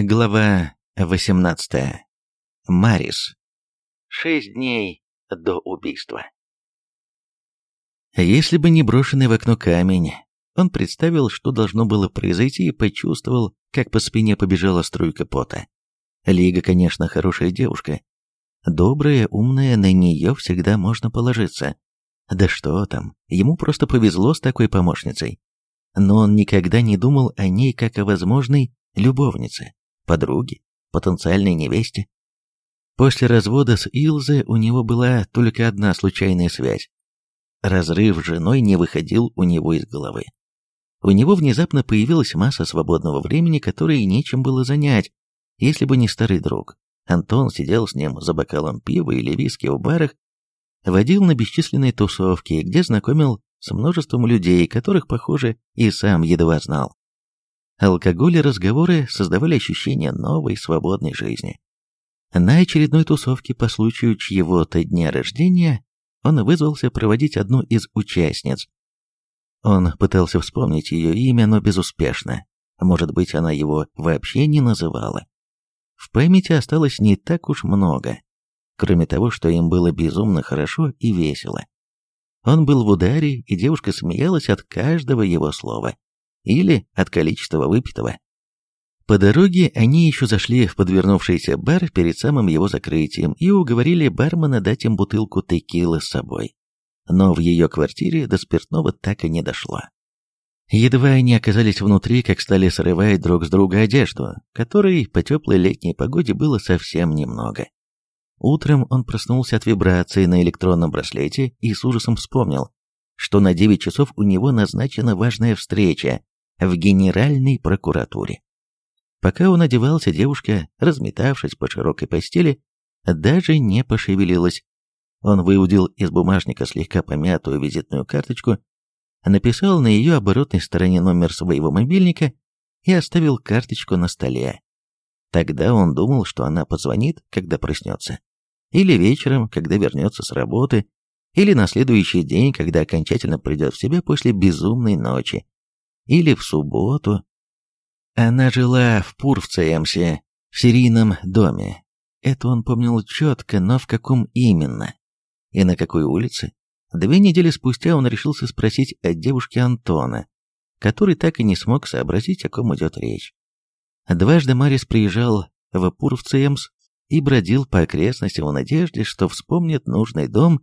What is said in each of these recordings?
Глава 18. Марис. Шесть дней до убийства. Если бы не брошенный в окно камень, он представил, что должно было произойти, и почувствовал, как по спине побежала струйка пота. Лига, конечно, хорошая девушка. Добрая, умная, на нее всегда можно положиться. Да что там, ему просто повезло с такой помощницей. Но он никогда не думал о ней как о возможной любовнице подруге, потенциальной невесте. После развода с Илзе у него была только одна случайная связь. Разрыв с женой не выходил у него из головы. У него внезапно появилась масса свободного времени, которое нечем было занять, если бы не старый друг. Антон сидел с ним за бокалом пива или виски в барах, водил на бесчисленные тусовки, где знакомил с множеством людей, которых, похоже, и сам едва знал. Алкоголь и разговоры создавали ощущение новой свободной жизни. На очередной тусовке по случаю чьего-то дня рождения он вызвался проводить одну из участниц. Он пытался вспомнить ее имя, но безуспешно. Может быть, она его вообще не называла. В памяти осталось не так уж много, кроме того, что им было безумно хорошо и весело. Он был в ударе, и девушка смеялась от каждого его слова или от количества выпитого. По дороге они еще зашли в подвернувшийся бар перед самым его закрытием и уговорили бармена дать им бутылку текилы с собой. Но в ее квартире до спиртного так и не дошло. Едва они оказались внутри, как стали срывать друг с друга одежду, которой по теплой летней погоде было совсем немного. Утром он проснулся от вибрации на электронном браслете и с ужасом вспомнил, что на 9 часов у него назначена важная встреча в Генеральной прокуратуре. Пока он одевался, девушка, разметавшись по широкой постели, даже не пошевелилась. Он выудил из бумажника слегка помятую визитную карточку, написал на ее оборотной стороне номер своего мобильника и оставил карточку на столе. Тогда он думал, что она позвонит, когда проснется. Или вечером, когда вернется с работы, или на следующий день, когда окончательно придет в себя после безумной ночи или в субботу. Она жила в Пурвцеемсе, в серийном доме. Это он помнил четко, но в каком именно. И на какой улице? Две недели спустя он решился спросить о девушке Антона, который так и не смог сообразить, о ком идет речь. Дважды Марис приезжал в Пурвцеемс и бродил по окрестностям в надежде, что вспомнит нужный дом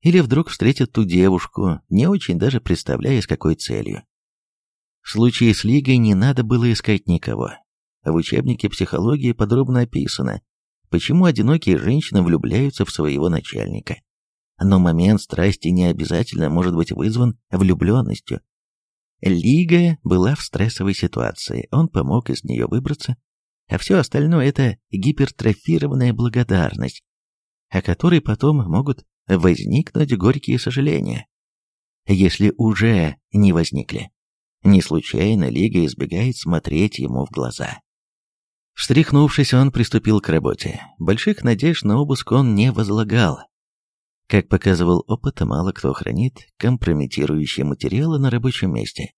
или вдруг встретит ту девушку, не очень даже представляя, с какой целью. В случае с Лигой не надо было искать никого. В учебнике психологии подробно описано, почему одинокие женщины влюбляются в своего начальника. Но момент страсти не обязательно может быть вызван влюбленностью. Лига была в стрессовой ситуации, он помог из нее выбраться, а все остальное – это гипертрофированная благодарность, о которой потом могут возникнуть горькие сожаления, если уже не возникли. Не случайно Лига избегает смотреть ему в глаза. Встряхнувшись, он приступил к работе. Больших надежд на обыск он не возлагал. Как показывал опыт, мало кто хранит компрометирующие материалы на рабочем месте.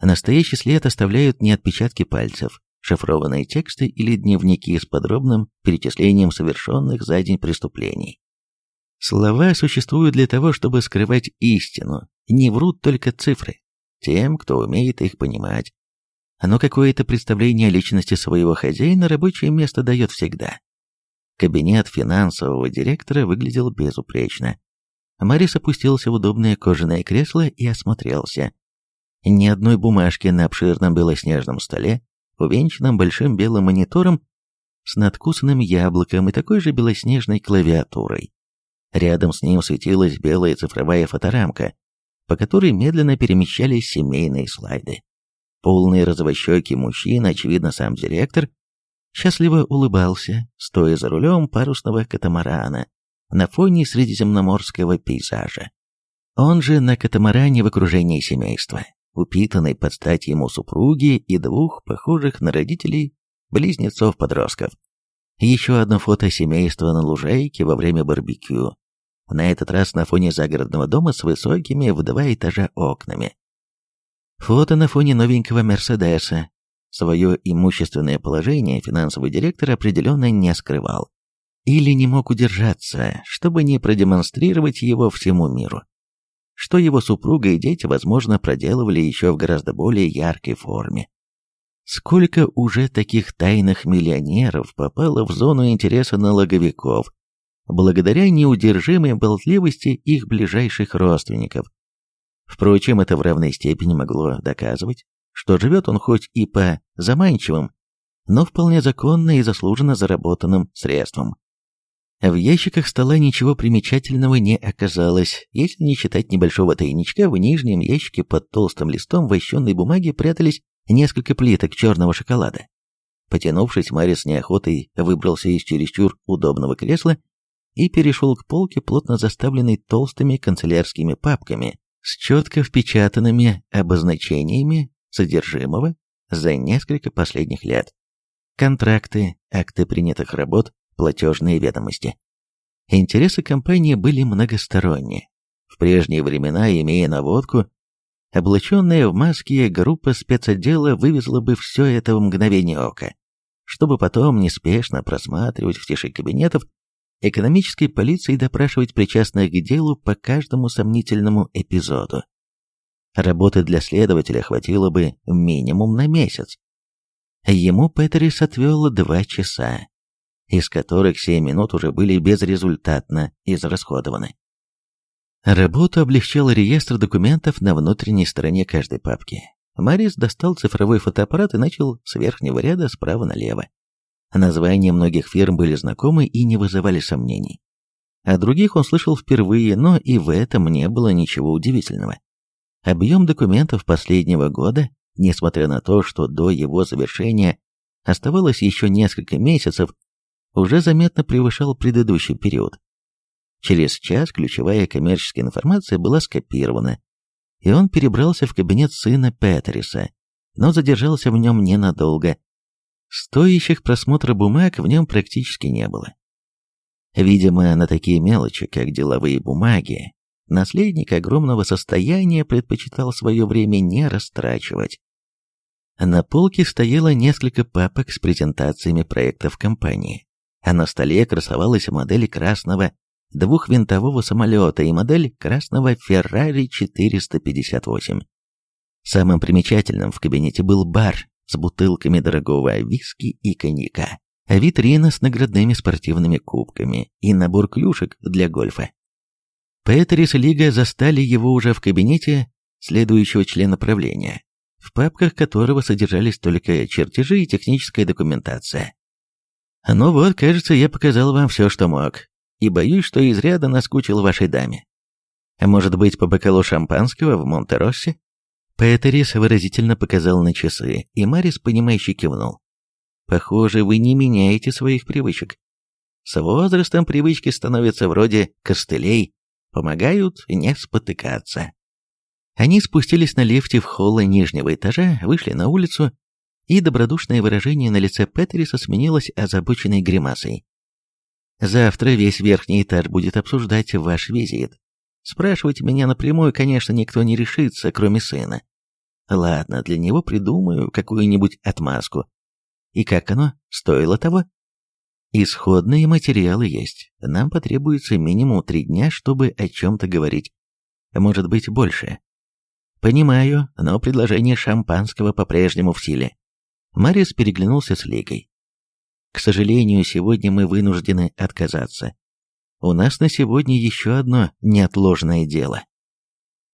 Настоящий след оставляют не отпечатки пальцев, шифрованные тексты или дневники с подробным перечислением совершенных за день преступлений. Слова существуют для того, чтобы скрывать истину, не врут только цифры тем, кто умеет их понимать. Но какое-то представление о личности своего хозяина рабочее место дает всегда. Кабинет финансового директора выглядел безупречно. Марис опустился в удобное кожаное кресло и осмотрелся. Ни одной бумажки на обширном белоснежном столе, увенчанном большим белым монитором с надкусанным яблоком и такой же белоснежной клавиатурой. Рядом с ним светилась белая цифровая фоторамка, по которой медленно перемещались семейные слайды. Полные розовощекий мужчина, очевидно, сам директор, счастливо улыбался, стоя за рулем парусного катамарана на фоне средиземноморского пейзажа. Он же на катамаране в окружении семейства, упитанной под стать ему супруги и двух похожих на родителей близнецов-подростков. Еще одно фото семейства на лужайке во время барбекю, на этот раз на фоне загородного дома с высокими в два этажа окнами. Фото на фоне новенького Мерседеса. Своё имущественное положение финансовый директор определённо не скрывал. Или не мог удержаться, чтобы не продемонстрировать его всему миру. Что его супруга и дети, возможно, проделывали ещё в гораздо более яркой форме. Сколько уже таких тайных миллионеров попало в зону интереса налоговиков, благодаря неудержимой болтливости их ближайших родственников. Впрочем, это в равной степени могло доказывать, что живет он хоть и по заманчивым, но вполне законно и заслуженно заработанным средствам. В ящиках стола ничего примечательного не оказалось, если не считать небольшого тайничка, в нижнем ящике под толстым листом вощенной бумаги прятались несколько плиток черного шоколада. Потянувшись, Марис неохотой выбрался из чересчур удобного кресла и перешел к полке, плотно заставленной толстыми канцелярскими папками с четко впечатанными обозначениями содержимого за несколько последних лет. Контракты, акты принятых работ, платежные ведомости. Интересы компании были многосторонние. В прежние времена, имея наводку, облаченная в маски группа спецотдела вывезла бы все это в мгновение ока, чтобы потом неспешно просматривать в тиши кабинетов экономической полиции допрашивать причастных к делу по каждому сомнительному эпизоду. Работы для следователя хватило бы минимум на месяц. Ему Петерис отвел два часа, из которых семь минут уже были безрезультатно израсходованы. Работу облегчал реестр документов на внутренней стороне каждой папки. Марис достал цифровой фотоаппарат и начал с верхнего ряда справа налево. Названия многих фирм были знакомы и не вызывали сомнений. О других он слышал впервые, но и в этом не было ничего удивительного. Объем документов последнего года, несмотря на то, что до его завершения оставалось еще несколько месяцев, уже заметно превышал предыдущий период. Через час ключевая коммерческая информация была скопирована, и он перебрался в кабинет сына Петриса, но задержался в нем ненадолго, Стоящих просмотра бумаг в нем практически не было. Видимо, на такие мелочи, как деловые бумаги, наследник огромного состояния предпочитал свое время не растрачивать. На полке стояло несколько папок с презентациями проектов компании, а на столе красовалась модель красного двухвинтового самолета и модель красного Ferrari 458. Самым примечательным в кабинете был бар, с бутылками дорогого виски и коньяка, а витрина с наградными спортивными кубками и набор клюшек для гольфа. Петерис и Лига застали его уже в кабинете следующего члена правления, в папках которого содержались только чертежи и техническая документация. «Ну вот, кажется, я показал вам все, что мог, и боюсь, что изряда наскучил вашей даме. А может быть, по бокалу шампанского в Монтероссе?» Паэтерис выразительно показал на часы, и Марис, понимающе кивнул. «Похоже, вы не меняете своих привычек. С возрастом привычки становятся вроде костылей, помогают не спотыкаться». Они спустились на лифте в холлы нижнего этажа, вышли на улицу, и добродушное выражение на лице Петериса сменилось озабоченной гримасой. «Завтра весь верхний этаж будет обсуждать ваш визит. Спрашивать меня напрямую, конечно, никто не решится, кроме сына. Ладно, для него придумаю какую-нибудь отмазку. И как оно? Стоило того? Исходные материалы есть. Нам потребуется минимум три дня, чтобы о чем-то говорить. Может быть, больше. Понимаю, но предложение шампанского по-прежнему в силе. Марис переглянулся с Лигой. К сожалению, сегодня мы вынуждены отказаться у нас на сегодня еще одно неотложное дело.